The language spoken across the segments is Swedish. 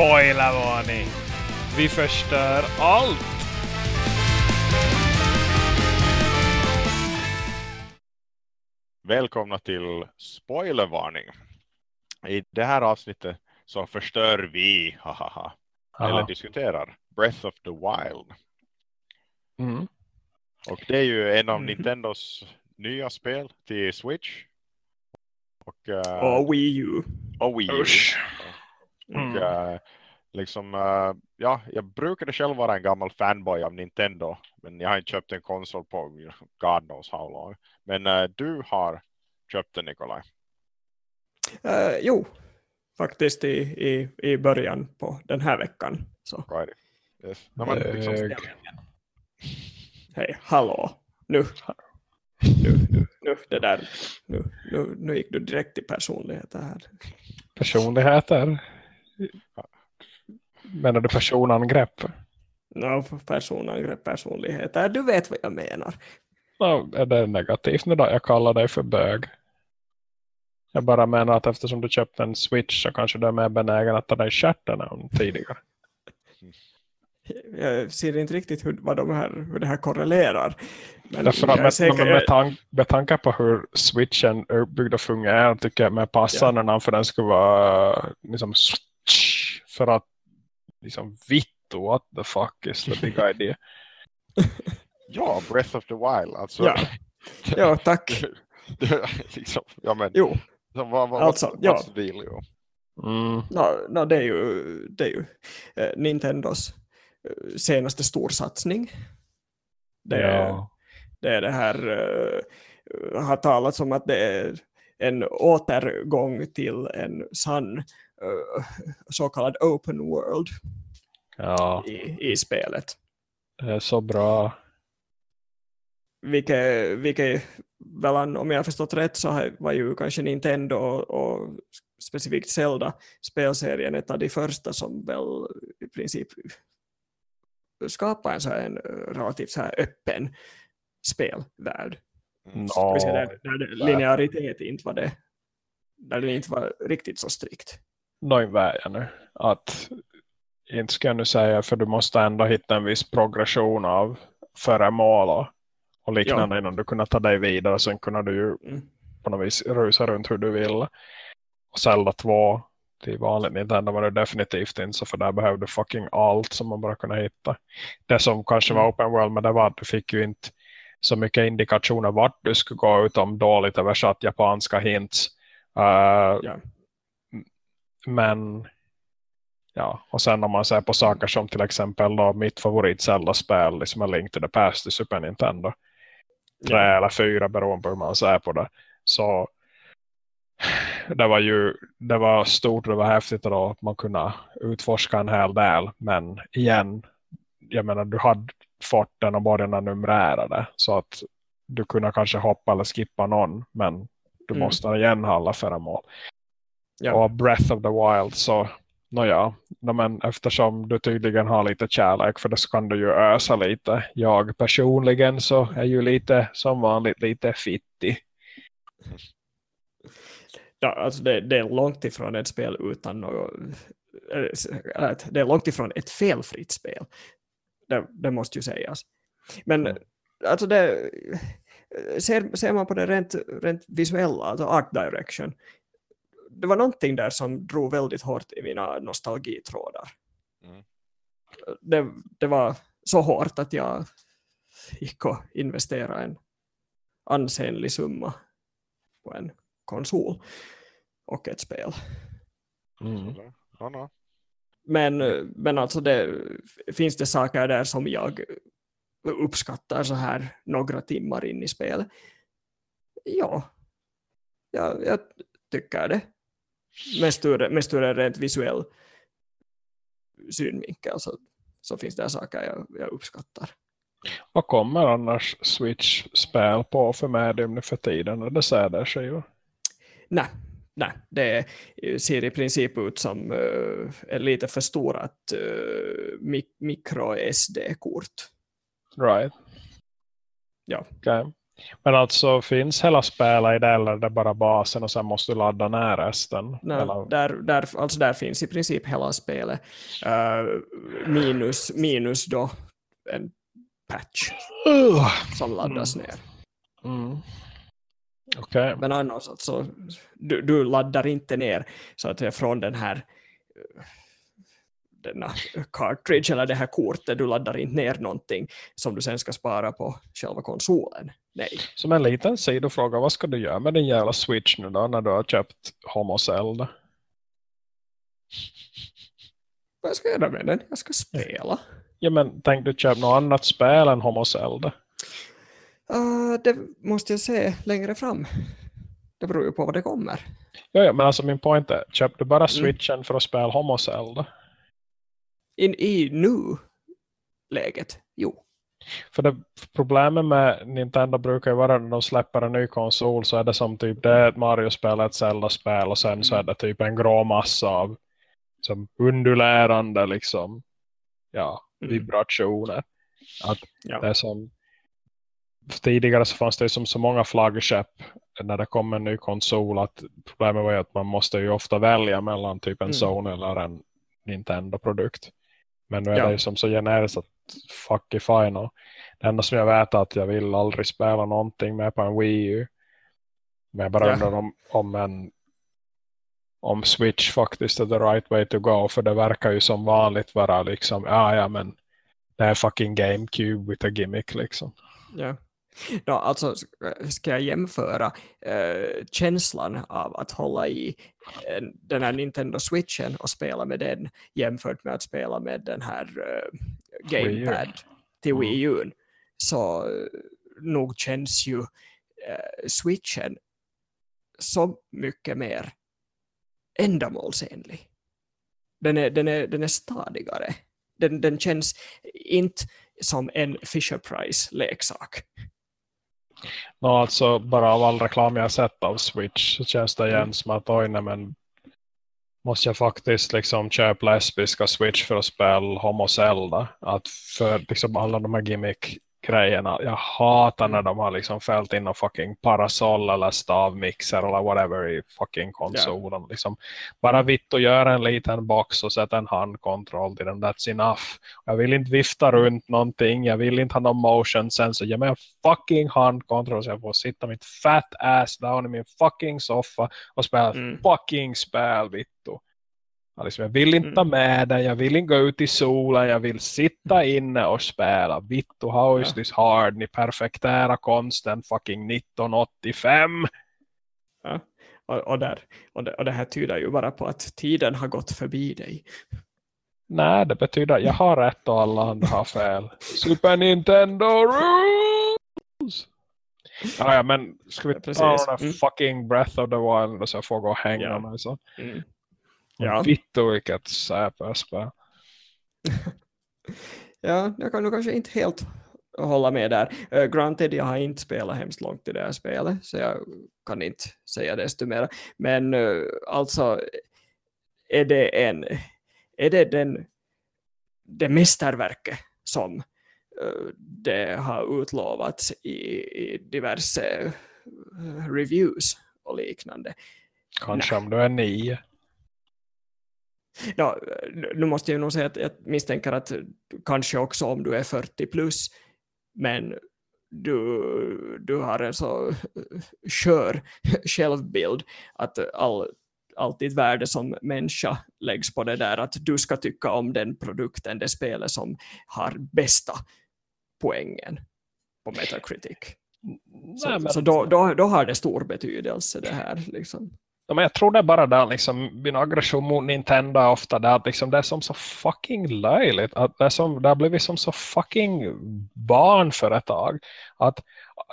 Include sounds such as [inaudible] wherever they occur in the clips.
Spoilervarning! Vi förstör allt! Välkomna till spoilervarning. I det här avsnittet så förstör vi, hahaha, eller diskuterar Breath of the Wild. Mm. Och det är ju en av Mm. Nintendos nya spel till Switch. Och, eh, Och Wii U. och Wii U. Usch. Och, Mm. eh, liksom, eh, ja, jag brukade själv vara en gammal fanboy av Nintendo. Men jag har inte köpt en konsol på God knows how long. Men eh, du har köpt den Nikolaj. Eh, jo, faktiskt i, i, i början på den här veckan. Så Right. Yes. No, men, liksom, Hög. hej, hallå, nu. Nu, nu, nu, det där, nu, nu, nu gick du direkt till personligheter här. Personligheter. Menar du personangrepp? No, personangrepp, personligheter, du vet vad jag menar. No, är det negativt nu då? Jag kallar dig för bög. Jag bara menar att eftersom du köpte en Switch så kanske du är mer benägen att ta dig i stjärten än tidigare. Jag ser inte riktigt hur, vad de här, hur det här korrelerar. Men Därför med, säker- med, tank, med tanke på hur switchen är uppbyggd och fungerar tycker jag med passande namn för den skulle vara liksom för att liksom vittu what the fuck is the big idea. [laughs] ja, Breath of the Wild. Alltså, Ja. Ja, tack. [laughs] liksom, ja, men, Jo, så vad, vad, Alltså, what's, ja. Jo? Mm. no, no, det är ju, det är ju eh, Nintendos eh, senaste storsatsning. Det, är, Ja. det är det här, eh, har talats om att det är en återgång till en sann så kallad open world ja, i, i spelet. det är så bra. Vilket, vilket väl, om jag har förstått rätt så var ju kanske Nintendo och, och specifikt Zelda spelserien ett av de första som väl i princip skapar en, så här, en relativt så här öppen spelvärld. Mm. Säga, Ja, där, där linearitet inte var det, där det inte var riktigt så strikt. Jag nu. Att inte ska jag nu säga för du måste ändå hitta en viss progression av föremål och, och liknande innan du kunna ta dig vidare. Sen kunde du ju Mm. på något vis rusa runt hur du vill. Och Zelda 2 till vanligt Nintendo var det definitivt inte så för där behövde du fucking allt som man bara kunde hitta. Det som kanske var Mm. open world men det var att du fick ju inte så mycket indikationer vart du skulle gå utom dåligt översatt japanska hints. Uh, Ja. Men ja, och sen om man ser på saker som till exempel då mitt favorit Zelda-spel liksom A Link to the Past i Super Nintendo. Tre Ja. eller fyra beroende på hur man ser på det. Så det var ju det var stort och det var häftigt då att man kunde utforska en hel del. Men igen, jag menar du hade fått den och borgarna numrerade så att du kunde kanske hoppa eller skippa någon men du Mm. måste igen ha alla föremål. Ja. Och Breath of the Wild så nåja, no, men eftersom du tydligen har lite kärlek för det så kan du ju ösa lite. Jag personligen så är ju lite som vanligt lite fittig. Ja, alltså det, det är långt ifrån ett spel utan något, ett- det är långt ifrån ett felfritt spel. Det, det måste ju sägas. Men Mm. alltså det, ser, ser man på det rent, rent visuella, alltså art direction, det var någonting där som drog väldigt hårt i mina nostalgitrådar. Mm. Det, det var så hårt att jag gick och investerade en ansenlig summa på en konsol och ett spel. Mm. Men, men alltså det, finns det saker där som jag uppskattar så här några timmar in i spelet? Ja, ja jag tycker det. Mest ur, mest ur en rent visuell synvinkel så, så finns det saker jag, jag uppskattar. Vad kommer annars Switch-spel på för medium nu för tiden när det säder sig ju? Nej, nej, det ser i princip ut som uh, ett lite förstorat uh, mik- micro SD-kort. Right. Ja. Okay. Men alltså finns hela spelet i det eller är det bara basen och sen måste du ladda ner resten? Nej, eller? där, där, alltså där finns i princip hela spelet. Uh, minus, minus då en patch Uh. som laddas ner. Mm. Okej. Men annars alltså, du, du laddar inte ner så att från den här denna cartridge eller det här kortet, du laddar inte ner någonting som du sen ska spara på själva konsolen. Nej. Som en liten sidofråga, vad ska du göra med din jävla Switch nu då när du har köpt Homo Zelda? Vad ska jag göra med den? Jag ska spela. Ja men tänk du köpa något annat spel än Homo Zelda? Uh, det måste jag se längre fram. Det beror ju på vad det kommer. Ja, ja men alltså min point är, köp du Mm. bara Switchen för att spela Homo Zelda? In, I nu-läget, jo. För det problemet med Nintendo brukar ju vara när de släpper en ny konsol så är det som typ det är ett Mario-spel, ett Zelda-spel och sen så är det typ en grå massa av som undulerande liksom ja, Mm. vibrationer. Att Ja. det är som tidigare så fanns det som så många flaggskepp när det kom en ny konsol att problemet var ju att man måste ju ofta välja mellan typ en Mm. Sony eller en Nintendo-produkt. Men nu är Ja. det ju som så generiskt att fuck if I know. Det enda som jag vet är att jag vill aldrig spela någonting med på en Wii U. Men jag bara Ja. undrar om, om en om Switch faktiskt är the right way to go. För det verkar ju som vanligt vara liksom, ja ja men det är fucking GameCube with a gimmick liksom. Ja. [laughs] No, alltså ska jag jämföra eh, känslan av att hålla i en, den här Nintendo Switchen och spela med den jämfört med att spela med den här eh, Wii. Gamepad till Mm. Wii U så eh, nog känns ju eh, Switchen så mycket mer ändamålsenlig. Den är, den är, den är stadigare. Den, den känns inte som en Fisher-Price-leksak. Nå, alltså bara av all reklam jag sett av Switch så känns det igen Mm. som att oj nej, men måste jag faktiskt liksom köpa lesbiska Switch för att spela Homo Zelda. Att för liksom alla de här gimmick-grejerna, jag hatar när de har liksom fällt in en fucking parasoll eller stavmixer eller whatever i fucking konsolen. Liksom, bara vitt och göra en liten box och sätta en handkontroll till den, that's enough. Jag vill inte vifta runt någonting, jag vill inte ha någon motion sensor. Ge mig en fucking handkontroll så jag får sitta mitt fat ass down i min fucking soffa och spela Mm. fucking spel, vittu. Ja, liksom, jag vill inte Mm. ta med den, jag vill inte gå ut i solen, jag vill sitta inne och spela. Vittu, how is Ja. this hard? Ni perfektära konsten fucking 1985. Och, och, där, och, det, och det här tyder ju bara på att tiden har gått förbi dig. Nej, det betyder jag har rätt och alla andra har fel. Super Nintendo rules! Ja, ja, men ska vi Ja, ta precis. den Mm. fucking Breath of the Wild så jag får gå och hänga Ja. mig så. Mm. Ja. Vittu vilket säperspel. [laughs] Ja, jag kan nog kanske inte helt hålla med där. Uh, granted, jag har inte spelat hemskt långt i det här spelet, så jag kan inte säga desto mer. Men uh, alltså, är det en, är det den, det mästerverket som uh, det har utlovats i, i diverse reviews och liknande? Kanske om du är nio. Ja, nu måste jag nog säga att jag misstänker att kanske också om du är 40 plus men du, du har en så [laughs] skör självbild att all, allt ditt värde som människa läggs på det där att du ska tycka om den produkten, det spelet som har bästa poängen på Metacritic. Så, Nej, men- så då, då, då har det stor betydelse det här. Liksom. Ja, men jag tror det är bara där liksom, min aggression mot Nintendo är ofta där att liksom, det är som så fucking löjligt. Att det, är som, det har blivit som så fucking barnföretag. Att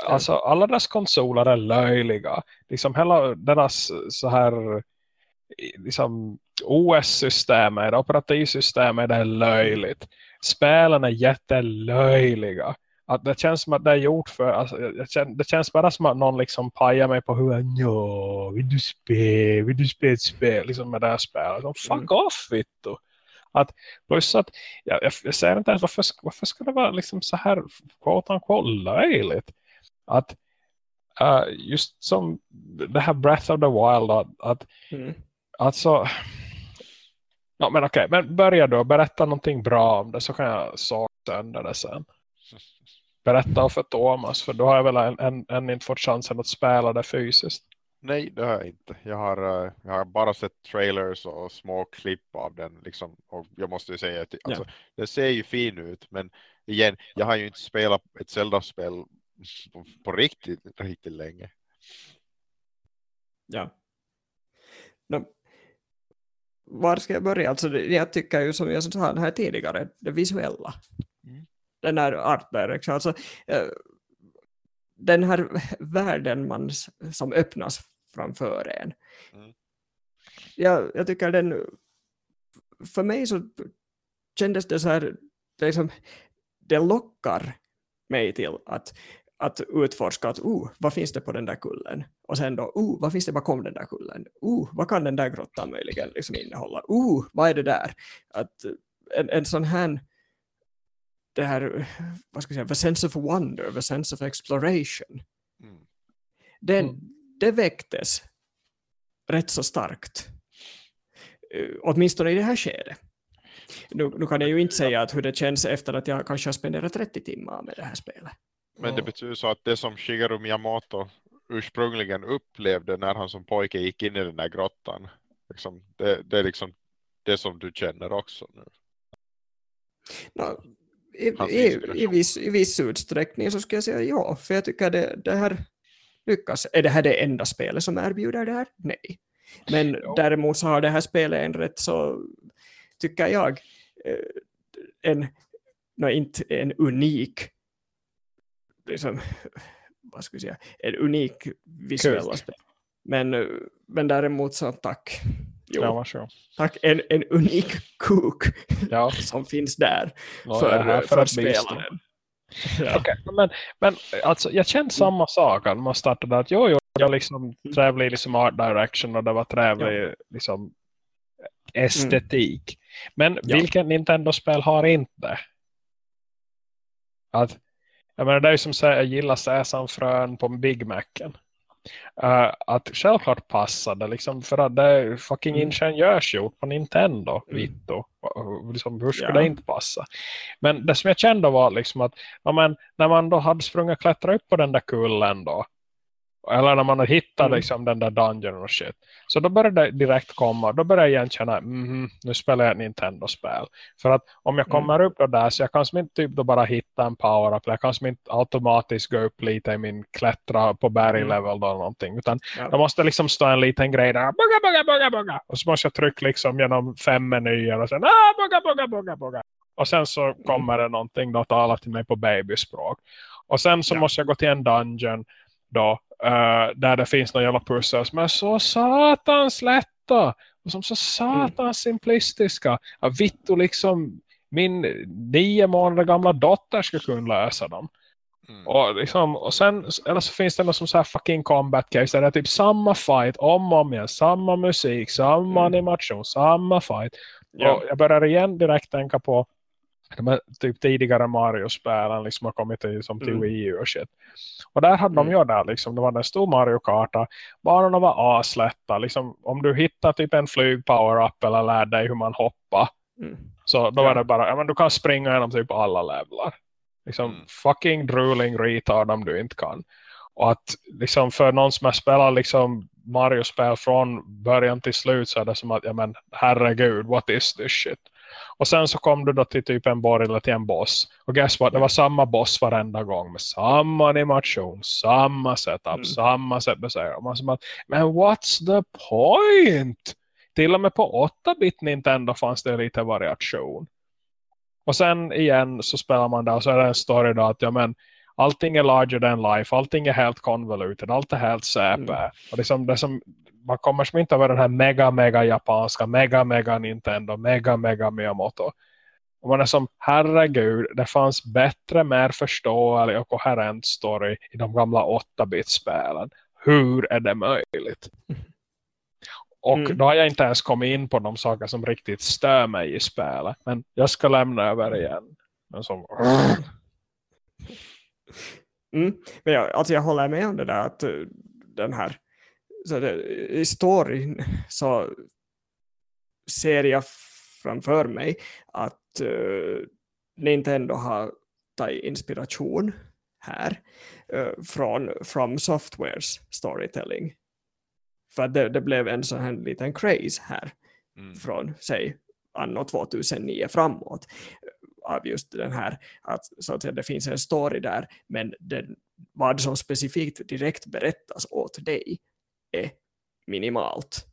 alltså, alla deras konsoler är löjliga. Liksom hela deras så här liksom, OS-systemet, operativsystemet är löjligt. Spelen är jättelöjliga. Att det känns som att det är gjort för alltså, det känns bara som att någon liksom pajar mig på huvudet. Ja, vill du spela? Vill du spela ett spel? Liksom med det här spelet. Så, fuck off, Vittu. Att, plus att jag, jag, jag säger inte ens varför, varför ska det vara liksom så här quote unquote löjligt? Att uh, just som det här Breath of the Wild att, att Mm. alltså ja men okej, men börja då berätta någonting bra om det så kan jag såga sönder det sen [laughs] berätta för Thomas för då har jag väl än, inte fått chansen att spela det fysiskt Nej, det har jag inte. Jag har, eh, jag har bara sett trailers och små klipp av den. Liksom. Och jag måste ju säga att alltså, det ser ju fin ut. Men igen, jag har ju inte spelat ett Zelda-spel på, på riktigt, riktigt länge. Ja. No, var ska jag börja? Alltså, jag tycker ju som jag sa här tidigare, det visuella. Mm. Den här art direction. Alltså, eh, den här världen man, som öppnas framför en. Mm. Jag, jag tycker den, för mig så kändes det så här, det, liksom, det lockar mig till att, att utforska att oh, vad finns det på den där kullen? Och sen då, oh, vad finns det bakom den där kullen? Oh, vad kan den där grottan möjligen liksom innehålla? Oh, vad är det där? Att eh, en, en sån här det här, vad ska jag säga, the sense of wonder, the sense of exploration, Mm. den, Mm. det väcktes rätt så starkt. Eh, åtminstone i det här skedet. Nu, nu kan jag ju inte säga att hur det känns efter att jag kanske har spenderat 30 timmar med det här spelet. Men det betyder så att det som Shigeru Miyamoto ursprungligen upplevde när han som pojke gick in i den där grottan. Liksom, det, det är liksom det som du känner också nu. Nå, i, i, viss, I viss utsträckning så skulle jag säga ja, för jag tycker det, det här lyckas. Är det här det enda spelet som erbjuder det här? Nej. Men Jo. däremot så har det här spelet en rätt så, tycker jag, eh, en, no, inte en unik, liksom, vad ska jag säga, en unik visuella Kul. spel. Men, eh, men däremot så tack. Jo, Ja, tack. En, en unik kuk Ja, [laughs] som finns där nå, för, för, spelaren. Ja. Okej, men, men alltså, jag kände samma sak när man startade att jo, jo, jag liksom trevlig liksom art direction och det var trevlig liksom estetik. Men Ja. vilken Nintendo-spel har inte? Att, jag menar, det är ju som säger, jag gillar sesamfrön på Big Macen. Uh, att självklart passar det liksom för att det är fucking Mm. ingenjörsgjort på Nintendo Mm. Vitto. Och Liksom, hur skulle Ja. det inte passa? Men det som jag kände var liksom att ja, men, när man då hade sprungit och klättrat upp på den där kullen då eller när man har hittat Mm. liksom den där dungeon och shit. Så då började det direkt komma. Då började jag igen känna, mhm, nu spelar jag ett Nintendo-spel. För att om jag Mm. kommer upp då där så jag kan som inte typ då bara hitta en power-up. Jag kan inte automatiskt gå upp lite i min klättra på berg-level då eller någonting. Utan Ja. det måste liksom stå en liten grej där. Bugga, bugga, bugga, bugga. Och så måste jag trycka liksom genom fem menyer och sen ah, bugga, bugga, bugga, bugga. Och sen så kommer det någonting då talar till mig på babyspråk. Och sen så Ja. måste jag gå till en dungeon då eh, där det finns några jävla pussel som är så satans lätta och som så satans simplistiska. Ja, Vittu liksom min nio månader gamla dotter ska kunna lösa dem. Mm. Och, liksom, och sen, eller så finns det något som så här fucking combat case där det är typ samma fight om och om igen, samma musik, samma Mm. animation, samma fight. Ja. Och jag börjar igen direkt tänka på de här typ tidigare Mario-spelen liksom har kommit till, som till Mm. Wii U och shit. Och där hade de Mm. ju där liksom, det var en stor Mario-karta. Banorna var aslätta. Liksom, om du hittar typ en flyg power-up eller lär dig hur man hoppar. Mm. Så då Ja. var det bara, ja men du kan springa genom typ alla levlar. Liksom Mm. fucking drooling retard om du inte kan. Och att liksom för någon som har spelat liksom Mario-spel från början till slut så är det som att, ja men herregud, what is this shit? Och sen så kom du då till typ en borg eller till en boss. Och guess what, det var samma boss varenda gång med samma animation, samma setup, Mm. samma sätt. Man som att, men what's the point? Till och med på 8-bit Nintendo fanns det lite variation. Och sen igen så spelar man där och så är det en story då att ja men allting är larger than life, allting är helt convoluted, allt är helt säpe. Mm. Och liksom det som, man kommer som inte över den här mega mega japanska, mega mega Nintendo, mega mega Miyamoto. Och man är som, herregud, det fanns bättre, mer förståelig och koherent story i de gamla 8-bit-spelen. Hur är det möjligt? Och Mm. då har jag inte ens kommit in på de saker som riktigt stör mig i spelet. Men jag ska lämna över igen. Men som, Mm. Men jag, alltså jag håller med om det där att uh, den här så det, i storyn så ser jag framför mig att uh, Nintendo har tagit inspiration här uh, från From Softwares storytelling. För det, det blev en sån här liten craze här mm. från, säg, anno 2009 framåt av just den här att, så att säga, det finns en story där men den, vad som specifikt direkt berättas åt dig är minimalt.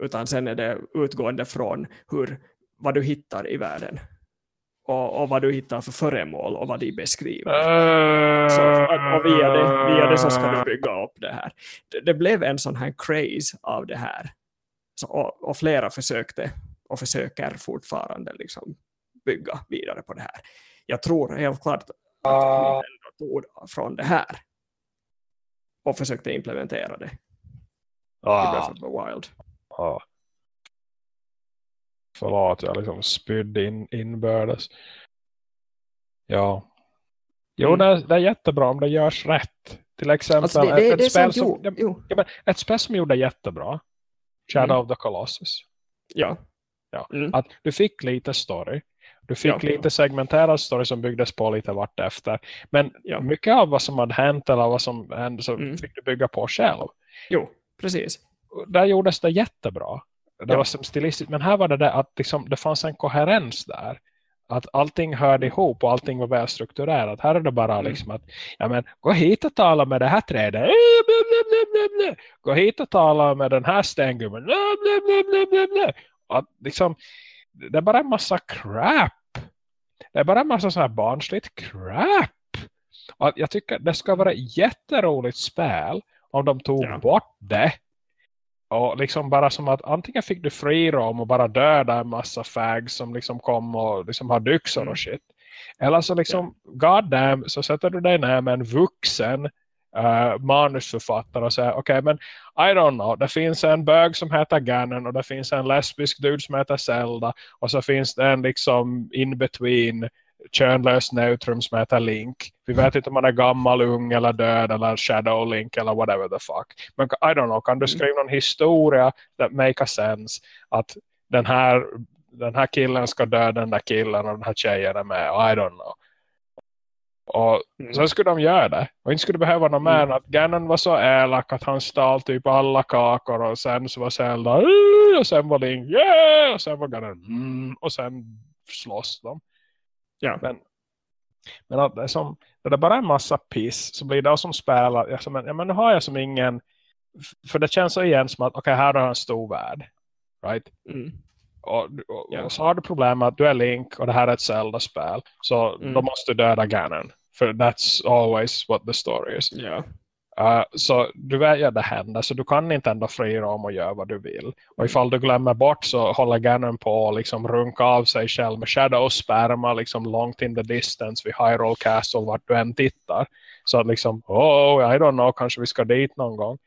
Utan sen är det utgående från hur, vad du hittar i världen. Och, och vad du hittar för föremål och vad de beskriver. Så, och via det, via det så ska du bygga upp det här. Det, det blev en sån här craze av det här. Så, och, och, flera försökte och försöker fortfarande liksom bygga vidare på det här. Jag tror helt klart att tog från det här och försökte implementera det ah. i Breath of the Wild. Ah. Förlåt, jag liksom spydde in inbördes. Ja. Jo, mm. det, är, det, är jättebra om det görs rätt. Till exempel alltså det, det, ett, ett spel som, jo, jo. Ja, ett spel som gjorde jättebra. Shadow mm. of the Colossus. Ja. ja. Mm. Att du fick lite story. Du fick ja. lite segmenterad story som byggdes på lite vart efter. Men ja. mycket av vad som hade hänt eller vad som hände så mm. fick du bygga på själv. Jo, precis. Där gjordes det jättebra. Det ja. var som stilistiskt. Men här var det där att liksom, det fanns en koherens där. Att allting hörde ihop och allting var väl strukturerat. Här är det bara mm. liksom att ja, men, gå hit och tala med det här trädet. Gå hit och tala med den här stängummen. Att liksom det är bara en massa crap. Det är bara en massa så här barnsligt crap. Och jag tycker det ska vara ett jätteroligt spel om de tog ja. bort det. Och liksom bara som att antingen fick du fri rom och bara döda en massa fags som liksom kom och liksom har dyxor mm. och shit. Eller så liksom, ja. god damn, så sätter du dig ner med en vuxen uh, manusförfattare och säga, okej okay, men I don't know, det finns en bög som heter Gannon och det finns en lesbisk dude som heter Zelda och så finns det en liksom in between könlös neutrum som heter Link. Vi vet inte om man är gammal, ung eller död eller Shadow Link eller whatever the fuck. Men I don't know, kan du skriva någon historia that make a sense att den här, den här killen ska döda den där killen och den här tjejen är med. I don't know. Och mm. sen skulle de göra det. Och inte skulle det behöva något mer mm. att Ganon var så elak att han stal typ alla kakor och sen så var Zelda och sen var Link yeah! och sen var Ganon mm, och sen slåss de. Ja. Men, men att det är som det är bara en massa piss så blir det som spelar jag som, ja, men nu har jag som ingen för det känns så igen som att okej okay, här har jag en stor värld right? Mm. Och, och, yeah. och, så har du problem med att du är Link och det här är ett Zelda-spel. Så mm. då måste du döda Ganon. För that's always what the story is. Yeah. Uh, så du att det händer. Så du kan inte ändå frira om och göra vad du vill. Och ifall du glömmer bort så håller Ganon på att liksom runka av sig själv med Shadow sperma liksom långt in the distance vid Hyrule Castle vart du än tittar. Så att liksom, oh, I don't know, kanske vi ska dit någon gång.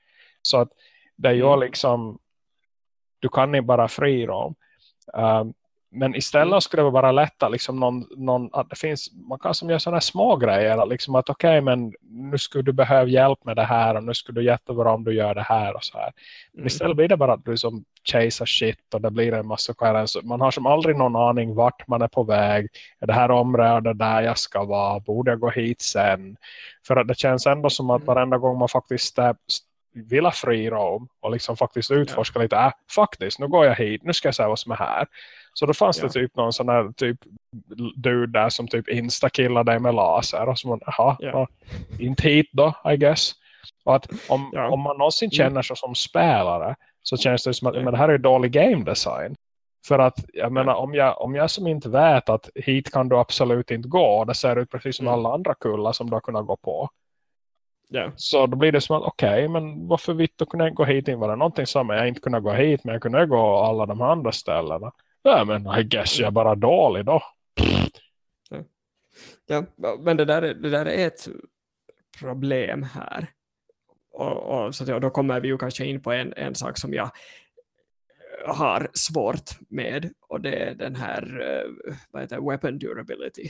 Så att det ju mm. liksom, du kan inte bara frira om. Um, men istället mm. skulle det vara lätta liksom någon, någon, att det finns, man kan som göra sådana små grejer liksom att okej okay, men nu skulle du behöva hjälp med det här och nu skulle du jättebra om du gör det här och så här. Men mm. istället blir det bara att du som chasear shit och det blir en massa koherens. Man har som aldrig någon aning vart man är på väg. Är det här området där jag ska vara? Borde jag gå hit sen? För att det känns ändå som att mm. varenda gång man faktiskt vill ha fri rom och liksom faktiskt utforska ja. lite, äh, faktiskt, nu går jag hit, nu ska jag se vad som är här. Så då fanns ja. det typ någon sån här typ dude där som typ instakillar dig med laser och så man, jaha, ja. inte hit då, I guess. Och att om, ja. om man någonsin mm. känner sig som spelare så känns det som att men det här är dålig game design. För att jag menar om jag, om jag som inte vet att hit kan du absolut inte gå, det ser ut precis som mm. alla andra kullar som du har kunnat gå på. Yeah. Så då blir det som att okej, okay, men varför vitt då kunde jag gå hit in? Var det någonting som jag inte kunde gå hit men jag kunde gå alla de andra ställena? Ja men I guess jag är bara dålig då. Ja, men det där, det där är ett problem här. Och, och så att, då kommer vi ju kanske in på en, en sak som jag har svårt med och det är den här uh, vad heter, weapon durability.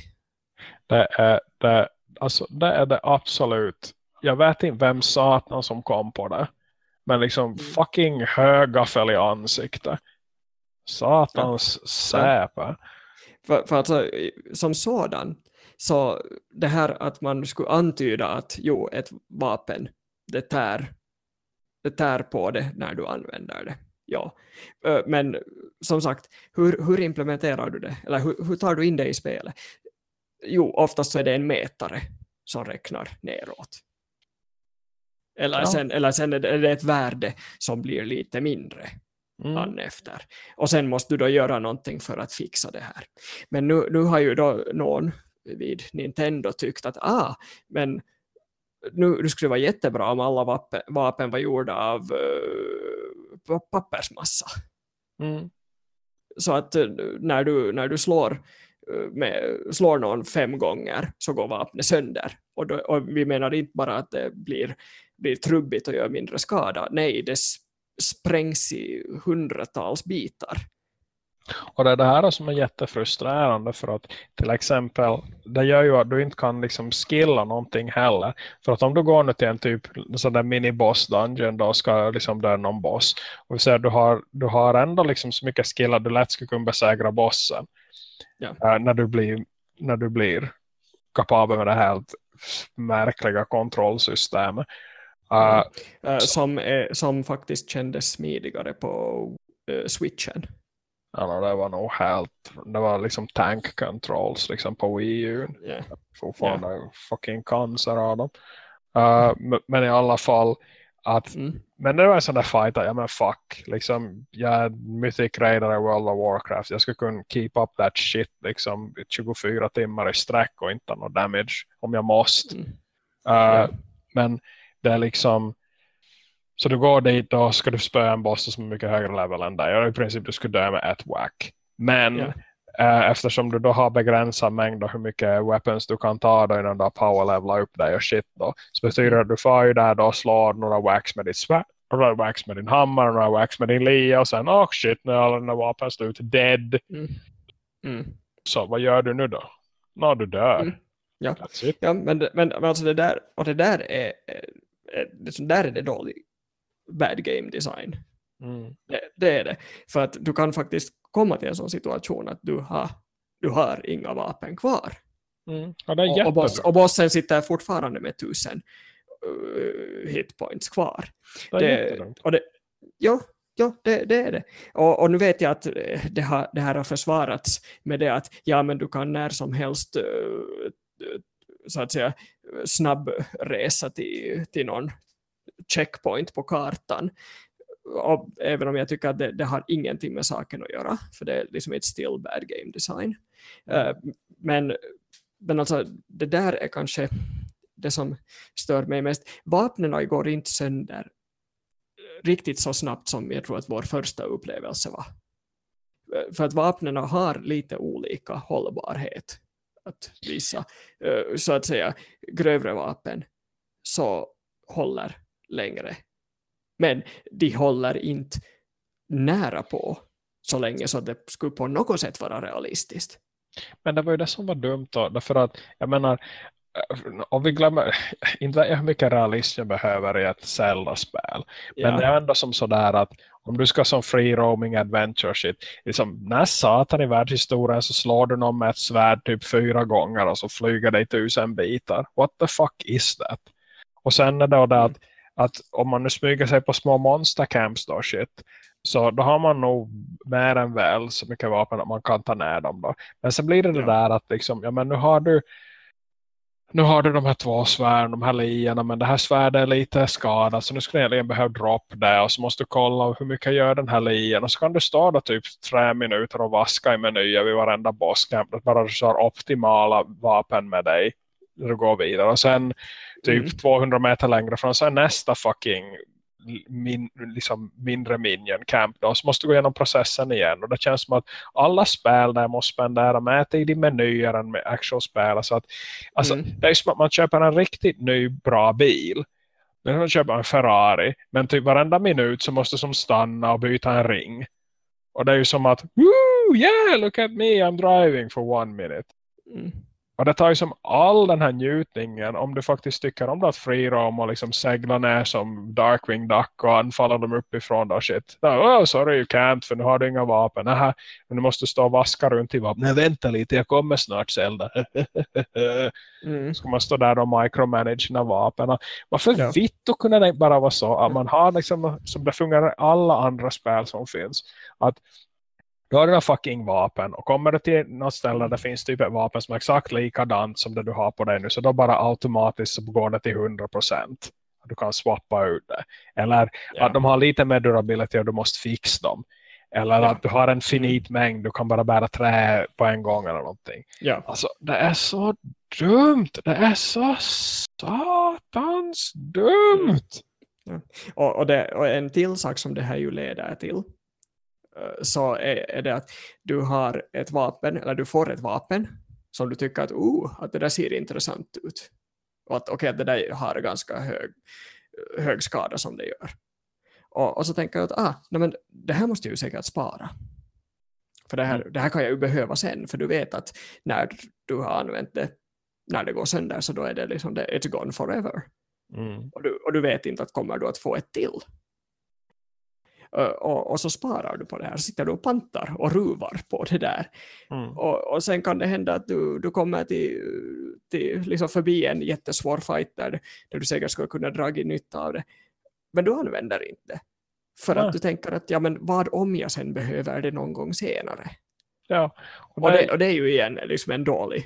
Det är, det alltså det är det absolut. Jag vet inte vem satan som kom på det. Men liksom mm. fucking högaffel i ansiktet. Satans ja. säpe. För, för alltså, som sådan, så det här att man skulle antyda att jo, ett vapen, det tär, det tär på det när du använder det. Ja, men som sagt, hur, hur implementerar du det? Eller hur, hur tar du in det i spelet? Jo, oftast så är det en mätare som räknar neråt. Eller, ja. sen, eller sen är det ett värde som blir lite mindre mm. efter. Och sen måste du då göra någonting för att fixa det här. Men nu, nu har ju då någon vid Nintendo tyckt att ah, men nu det skulle vara jättebra om alla vapen, vapen var gjorda av uh, pappersmassa. Mm. Så att uh, när du, när du slår, uh, med, slår någon fem gånger så går vapnet sönder. Och, då, och vi menar inte bara att det blir, blir trubbigt och gör mindre skada. Nej, det sprängs i hundratals bitar. Och det är det här som är jättefrustrerande för att till exempel det gör ju att du inte kan liksom skilla någonting heller. För att om du går nu till en typ sån där mini-boss dungeon då ska liksom det någon boss. Och vi säger du har, du har ändå liksom så mycket skill att du lätt ska kunna besegra bossen. Ja. Äh, när, du blir, när du blir kapabel med det här märkliga kontrollsystemet. Uh, som, är, som faktiskt kändes smidigare på uh, switchen. Ja, det var nog helt, det var liksom tank controls liksom på Wii U. Yeah. Fortfarande yeah. fucking cancer av dem. Uh, men i alla fall att, mm. men det var en sån där fight ja men fuck, liksom jag är Mythic Raider i World of Warcraft, jag ska kunna keep up that shit liksom 24 timmar i sträck och inte någon damage om jag måste. Mm. Uh, yeah. Men det är liksom så du går dit och ska du spöa en boss som är mycket högre level än dig. Och i princip du skulle dö med ett whack. Men yeah. eh, eftersom du då har begränsad mängd och hur mycket weapons du kan ta då innan du har power upp dig och shit då. Så betyder det att du får ju där då och slår några whacks med ditt svärd. Några whacks med din hammare, några whacks med din lia och sen oh shit, nu är alla dina vapen slut dead. Mm. Mm. Så vad gör du nu då? Nå, du dör. Mm. Ja, ja men, men, men alltså det där, och det där är, det, där är det dåligt bad game design. Mm. Det, det, är det. För att du kan faktiskt komma till en sån situation att du har, du har inga vapen kvar. Mm. Ja, och, och, boss, och, bossen sitter fortfarande med tusen uh, hitpoints kvar. Det det, och det, ja, ja det, det, är det. Och, och, nu vet jag att det, har, det här har försvarats med det att ja men du kan när som helst uh, så att säga snabb resa till, till någon checkpoint på kartan. Och även om jag tycker att det, det, har ingenting med saken att göra, för det är liksom ett still bad game design. Uh, men, men alltså det där är kanske det som stör mig mest. Vapnen går inte sönder riktigt så snabbt som jag tror att vår första upplevelse var. Eh, för att vapnen har lite olika hållbarhet. Att visa eh, så att säga, grövre vapen så håller längre. Men de håller inte nära på så länge så det skulle på något sätt vara realistiskt. Men det var ju det som var dumt då, därför att jag menar om vi glömmer, [laughs] inte hur mycket realism jag behöver i ett Zelda-spel. Men ja. det är ändå som sådär att om du ska som free roaming adventure shit, liksom, när satan i världshistorien så slår du någon med ett svärd typ fyra gånger och så flyger dig tusen bitar. What the fuck is that? Och sen är det då det att att om man nu smyger sig på små monstercamps då shit, så då har man nog mer än väl så mycket vapen att man kan ta ner dem då. Men sen blir det det där att liksom, ja men nu har du nu har du de här två svärden, de här lierna, men det här svärdet är lite skadat så nu skulle jag egentligen behöva droppa det och så måste du kolla hur mycket gör den här lien och så kan du stå då typ tre minuter och vaska i menyer vid varenda bosscamp bara du har optimala vapen med dig när du går vidare och sen typ mm. 200 meter längre från så är nästa fucking min, liksom mindre minion camp då, så måste du gå igenom processen igen. Och det känns som att alla spel där måste spendera mer tid i menyer än med actual spel. Så att, alltså, mm. det är som att man köper en riktigt ny bra bil. Men man köper en Ferrari men typ varenda minut så måste som stanna och byta en ring. Och det är ju som att Woo, yeah, look at me, I'm driving for one minute. Mm. Och det tar ju som all den här njutningen om du faktiskt tycker om det att freerom och liksom segla ner som Darkwing Duck och anfalla dem uppifrån då shit. Oh, sorry you can't för nu har du inga vapen. Aha, men du måste stå och vaska runt i vapen. Nej vänta lite, jag kommer snart Zelda. [laughs] mm. Ska man stå där och micromanage sina vapen. Varför ja. vitt och kunna det bara vara så att man har liksom som det fungerar alla andra spel som finns. Att du har dina fucking vapen och kommer du till något ställe där det finns typ ett vapen som är exakt likadant som det du har på dig nu så då bara automatiskt så går det till 100%. Du kan swappa ut det. Eller ja. att de har lite mer durability och du måste fixa dem. Eller ja. att du har en finit mängd, du kan bara bära trä på en gång eller någonting. Ja. Alltså, det är så dumt. Det är så satans dumt. Ja. Och, och, det, och en till sak som det här ju leder till så är, är, det att du har ett vapen, eller du får ett vapen som du tycker att, oh, att det där ser intressant ut. Och att, okay, att det där har ganska hög, hög skada som det gör. Och, och så tänker jag att ah, nej, men det här måste jag ju säkert spara. För det här, mm. det här kan jag ju behöva sen, för du vet att när du har använt det, när det går sönder så då är det liksom, det, it's gone forever. Mm. Och, du, och du vet inte att kommer du att få ett till och, och, så sparar du på det här, så sitter du och pantar och ruvar på det där. Mm. Och, och sen kan det hända att du, du kommer till, till liksom förbi en jättesvår fight där, där du säkert skulle kunna dra nytta av det. Men du använder inte. För ja. att du tänker att ja, men vad om jag sen behöver det någon gång senare? Ja. Och, och, det, och det är ju igen liksom en dålig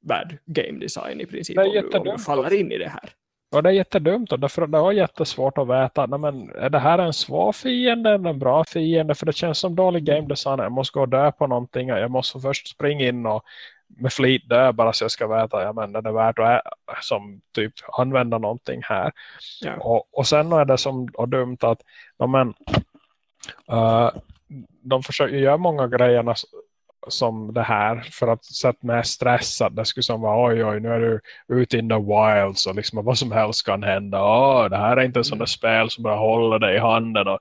bad game design i princip om du, om du faller in i det här. Och det är jättedumt och därför det var jättesvårt att veta. Nej, men är det här en svår fiende eller en bra fiende? För det känns som dålig game design jag måste gå och dö på någonting. Jag måste först springa in och med flit dö bara så jag ska veta ja, men är det värt att som typ använda någonting här. Ja. och, och sen är det som och dumt att ja, men, uh, de försöker göra många grejerna som det här för att sätta med stressad det skulle som vara oj oj nu är du ute in the wild så liksom vad som helst kan hända åh det här är inte en sån där mm. spel som bara håller dig i handen och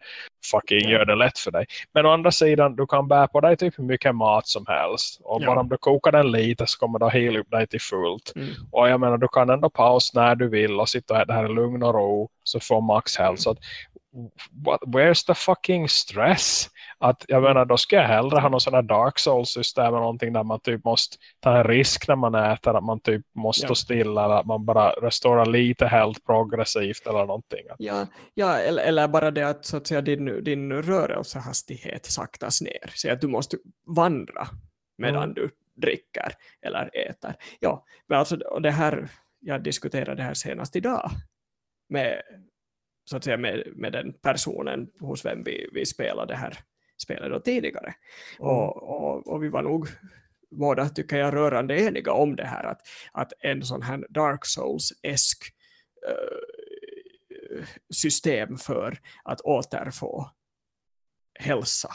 fucking gör det lätt för dig men å andra sidan du kan bära på dig typ hur mycket mat som helst och ja. bara om du kokar den lite så kommer du hela upp dig till fullt mm. och jag menar du kan ändå paus när du vill och sitta här, det här i lugn och ro så får max hälsa mm. what, where's the fucking stress att jag menar, då ska jag hellre ha någon sån här Dark Souls-system eller någonting där man typ måste ta en risk när man äter, att man typ måste ja. stå stilla eller att man bara restaurerar lite helt progressivt eller någonting. Ja, ja eller, eller bara det att, så att säga, din, din rörelsehastighet saktas ner. Så att du måste vandra medan mm. du dricker eller äter. Ja, men alltså och det här, jag diskuterade det här senast idag med, så att säga, med, med den personen hos vem vi, vi spelade här spelade tidigare. Mm. Och, och, och, vi var nog båda tycker jag rörande eniga om det här att, att en sån här Dark Souls-esk uh, system för att återfå hälsa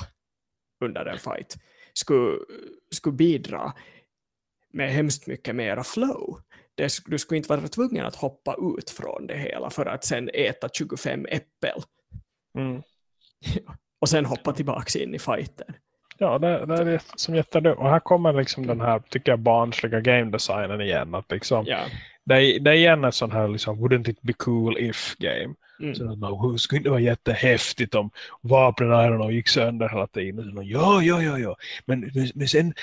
under en fight skulle, skulle bidra med hemskt mycket mera flow. Det, du skulle inte vara tvungen att hoppa ut från det hela för att sen äta 25 äppel. Mm. [laughs] och sen hoppa tillbaka in i fighten. Ja, det, det är det som jättedumt. Och här kommer liksom den här, tycker jag, barnsliga game designen igen. Att liksom, ja. det, är, det är igen ett sån här, liksom, wouldn't it be cool if game. Mm. Så att, det skulle inte vara jättehäftigt om vapnen gick sönder hela tiden. Så, ja, ja, ja, ja. Men, men, men sen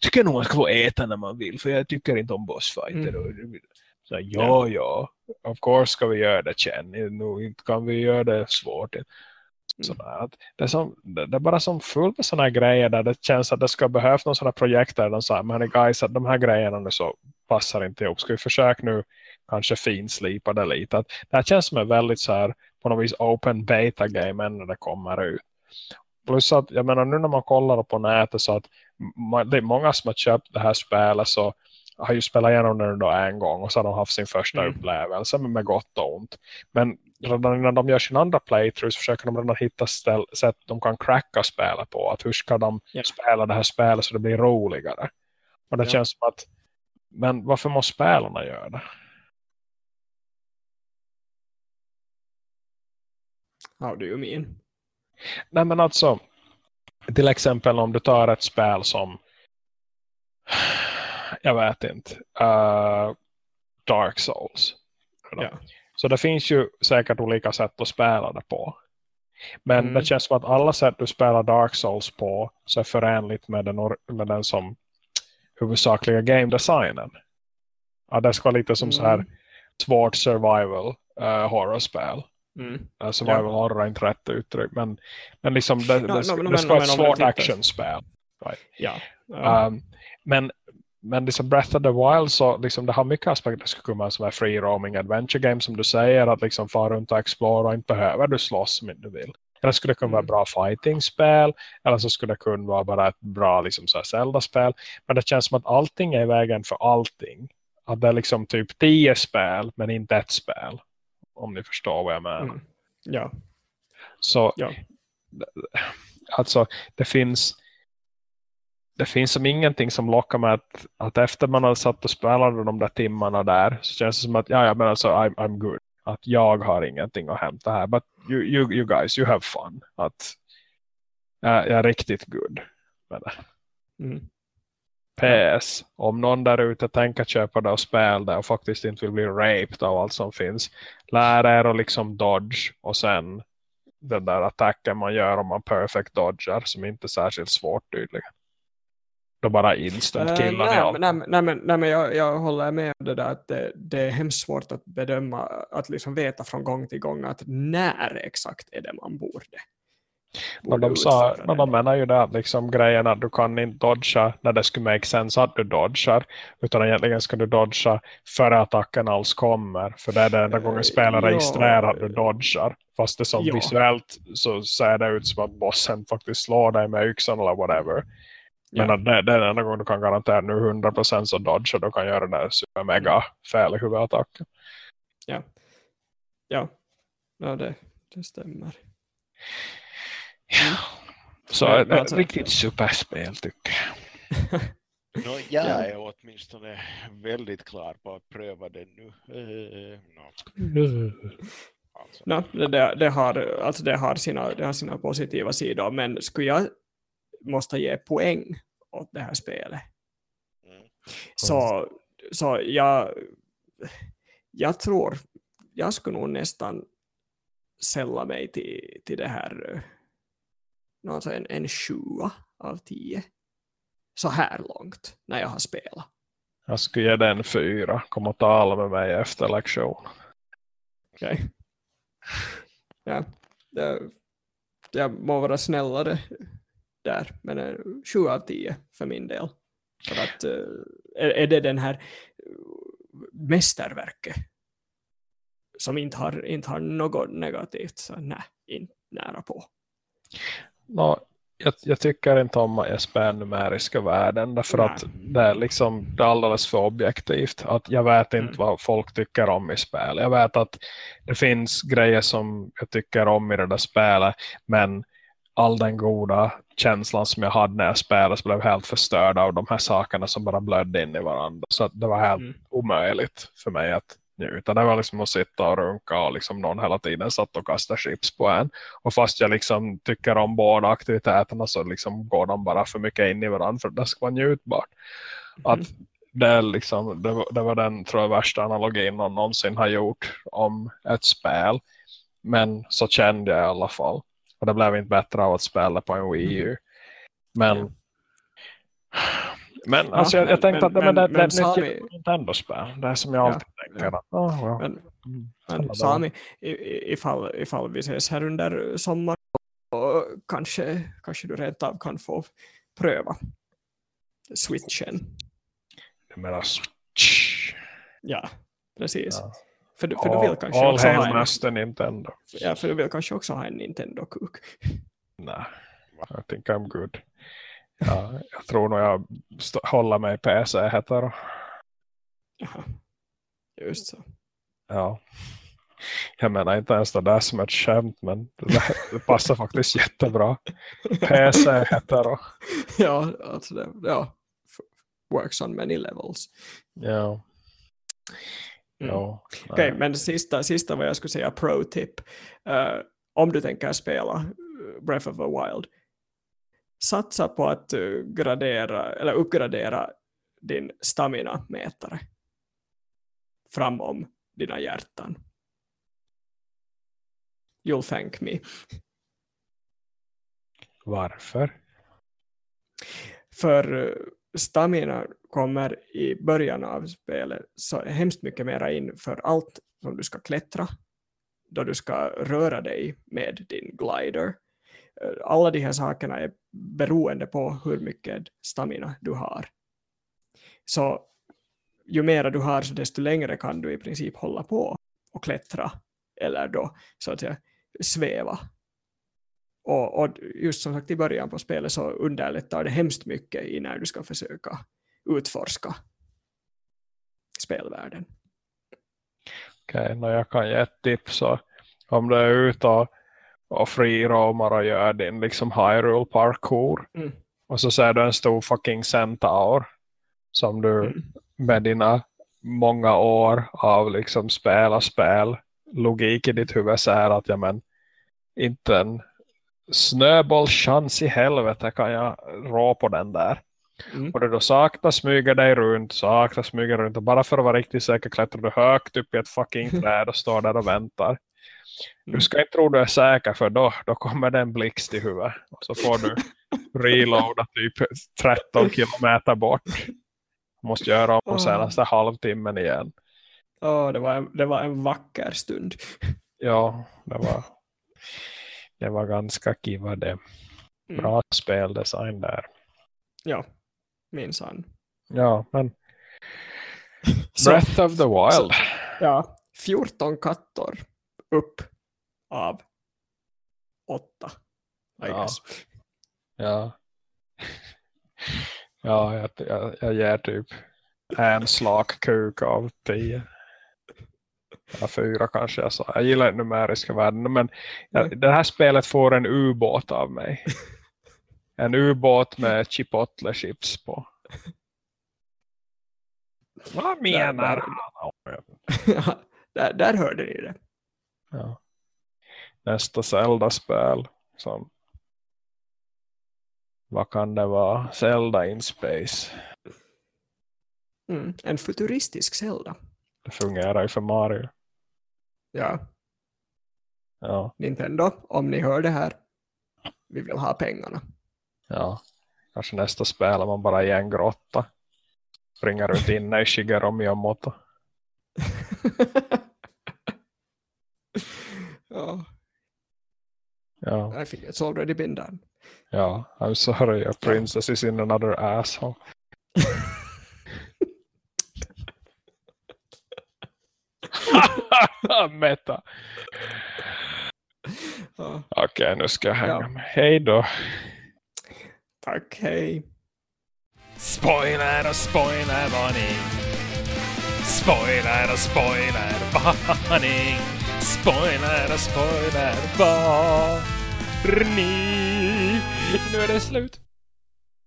tycker jag nog man ska få äta när man vill. För jag tycker inte om bossfighter. Mm. Så, ja, ja, ja. Of course ska vi göra det, Chen. Nu kan vi göra det svårt. Mm. Sådär. Det, är som, det är bara som fullt med sådana grejer där det känns att det ska behövas någon sådana projekt där de säger, men guys, att de här grejerna nu så passar inte ihop. Ska vi försöka nu kanske finslipa det lite? Att det här känns som en väldigt så här, på något vis open beta game när det kommer ut. Plus att, jag menar nu när man kollar på nätet så att det är många som har köpt det här spelet så har ju spelat igenom den då en gång och så har de haft sin första mm. upplevelse med gott och ont. Men redan innan de gör sin andra playthrough så försöker de redan hitta ställ, sätt de kan cracka spelet på. Att hur ska de yeah. spela det här spelet så det blir roligare. Och det yeah. känns som att men varför måste spelarna göra det? How do you mean? Nej men alltså till exempel om du tar ett spel som [sighs] jag vet inte, uh, Dark Souls. Ja. Så det finns ju säkert olika sätt att spela det på. Men Mm. det känns som att alla sätt du spelar Dark Souls på så är förenligt med den, med den som huvudsakliga game designen. Ja, det ska vara lite som så här Mm. svårt survival uh, horrorspel. Mm. Uh, survival Ja. horror är inte rätt uttryck. Men, men liksom det, no, det, men- det men- ska vara ett svårt actionspel. Ja. Ja. Um, men men liksom Breath of the Wild så liksom det har mycket aspekter som kommer som är free roaming adventure game som du säger att liksom fara runt och explora och inte behöver du slåss om du vill. Eller skulle det kunna vara Mm. bra fighting-spel eller så skulle det kunna vara bara ett bra liksom Zelda-spel. Men det känns som att allting är i vägen för allting. Att det är liksom typ tio spel men inte ett spel. Om ni förstår vad jag menar. Mm. ja. Så Ja. alltså det finns det finns som ingenting som lockar med att, att efter man har satt och spelat de där timmarna där så känns det som att ja, ja men alltså I'm, I'm good. Att jag har ingenting att hämta här. But you, you, you guys, you have fun. Att jag, jag är riktigt good det. Mm. PS, om någon där ute tänker köpa det och spela det och faktiskt inte vill bli raped av allt som finns. Lär er att liksom dodge och sen den där attacken man gör om man perfect dodgar som inte är särskilt svårt tydligen. Då bara instant Eh, killar ni nej, nej, nej, men, nej, men jag, jag håller med om det där att det, det är hemskt svårt att bedöma, att liksom veta från gång till gång att när exakt är det man borde. Men de, sa, men de menar ju det att liksom grejen att du kan inte dodga när det skulle make sense att du dodgar. Utan egentligen ska du dodga före attacken alls kommer. För det är den enda Eh, gången spelaren ja. registrerar att du dodgar. Fast det som Ja. visuellt så ser det ut som att bossen faktiskt slår dig med yxan eller whatever. Men Ja. att det, det är den enda gången du kan garantera nu 100% så dodge och du kan göra den där super mega fel i huvudattacken. Ja, ja. ja det, det stämmer. Ja. Så Men, ett, ett alltså- riktigt superspel tycker jag. Nå, jag Ja. är åtminstone väldigt klar på att pröva det nu. Nå, alltså. No, det, det, det, har, alltså det, har sina, det har sina positiva sidor, men skulle jag måste ge poäng åt det här spelet Mm. så, så jag, jag tror jag skulle nog nästan sälla mig till, till det här alltså en, en sjua av tio så här långt när jag har spelat. Jag skulle ge den fyra. Kom och tala med mig efter lektion. Okej. Ja, det, jag må vara snällare där, men eh, sju av tio för min del. För att eh, är, det den här eh, mästerverket som inte har, inte har något negativt, så nej, inte nära på. Nå, jag, jag tycker inte om att jag spär numeriska värden. Därför Nej. att det är, liksom, det är alldeles för objektivt. Att jag vet inte Mm. vad folk tycker om i spel. Jag vet att det finns grejer som jag tycker om i det där spelet. Men all den goda känslan som jag hade när jag spelade så blev helt förstörd av de här sakerna som bara blödde in i varandra. Så det var helt Mm. omöjligt för mig att njuta. Det var liksom att sitta och runka och liksom någon hela tiden satt och kastade chips på en. Och fast jag liksom tycker om båda aktiviteterna så liksom går de bara för mycket in i varandra för att det ska vara njutbart. Mm. Att det, liksom, det, var, det var den tror jag, värsta analogin någon någonsin har gjort om ett spel. Men så kände jag i alla fall. Och det blev inte bättre av att spela på en Wii U. Men Ja. men Ja, alltså jag, jag men- tänkte att men- men, det, men- det är men ett nytt Nintendo-spel. Det är som jag Ja, alltid tänker. ja. Att, oh, ja. Men, Mm. men Alla Sami, i- i- ifall, ifall vi ses här under sommaren och kanske, kanske du rent av kan få pröva switchen. Jag menar, Switch. Ja, precis. Ja. För, du- för du vill kanske All också ha en, Master Nintendo. ja, för du vill kanske också ha en Nintendo-kuk. [laughs] Nej, I think I'm good. Ja, jag tror nog jag håller mig PC hetero. Jaha. Just så. Ja. Jag menar inte ens det där som ett skämt men det, det passar faktiskt jättebra. PC hetero. [laughs] ja, alltså det, ja. Works on many levels. Ja. Mm. Ja. Okej, nej. men sista, sista vad jag skulle säga, pro tip. Eh, om du tänker spela eh, Breath of the Wild, satsa på att eh, gradera, eller uppgradera din stamina-mätare framom dina hjärtan. You'll thank me. Varför? För stamina kommer i början av spelet så hemskt mycket mera in för allt som du ska klättra, då du ska röra dig med din glider. Eh, alla de här sakerna är beroende på hur mycket stamina du har. Så ju mer du har så desto längre kan du i princip hålla på och klättra eller då så att säga sväva. Och, och just som sagt i början på spelet så underlättar det hemskt mycket innan du ska försöka utforska spelvärlden. Okej, okay, jag kan ge ett tips. Om du är ute och, och friromar och gör din liksom Hyrule parkour mm. och så ser du en stor fucking centaur som du mm. med dina många år av liksom spela spel logik i ditt huvud säger att ja men inte en snöbollchans i helvete kan jag rå på den där. Mm. Och då sakta smyger dig runt, sakta smyger runt och bara för att vara riktigt säker klättrar du högt upp i ett fucking [laughs] träd och står där och väntar. Du mm. ska inte tro du är säker för då, då kommer det en blixt i huvudet och så får du [laughs] reloada typ 13 kilometer bort. Måste göra om oh. senaste halvtimmen igen. Oh, det, var en, det var en vacker stund. Ja, det var det var ganska kiva det. Mm. Bra mm. speldesign där. Ja, minns han. Ja, men [laughs] Breath of the Wild. Så, ja, 14 katter upp av 8. Ja. ja. [laughs] Ja, jag, jag, jag ger typ en slak kuk av 10. Ja, fyra kanske jag sa. Jag gillar numeriska värden. Men jag, det här spelet får en ubåt av mig. [laughs] En ubåt med chipotle chips på. Vad menar han? [laughs] där, där hörde ni det. Ja. Nästa Zelda-spel som vad kan det vara? Zelda in Space. Mm, en futuristisk Zelda. Det fungerar ju för Mario. Ja. ja. Nintendo, om ni hör det här. Vi vill ha pengarna. Ja. Kanske nästa spel man bara i en grotta. Springer runt inne i Shigeru Miyamoto. [laughs] ja. Ja. I think it's already been done. Ja, I'm sorry, a princess is in another asshole. [laughs] [laughs] Meta. Ja. Okej, okay, nu ska jag hänga ja. med. Hej då. Tack, hej. Spoiler och spoiler varning. Spoiler och spoiler varning. Spoiler och spoiler varning. Nu är det slut.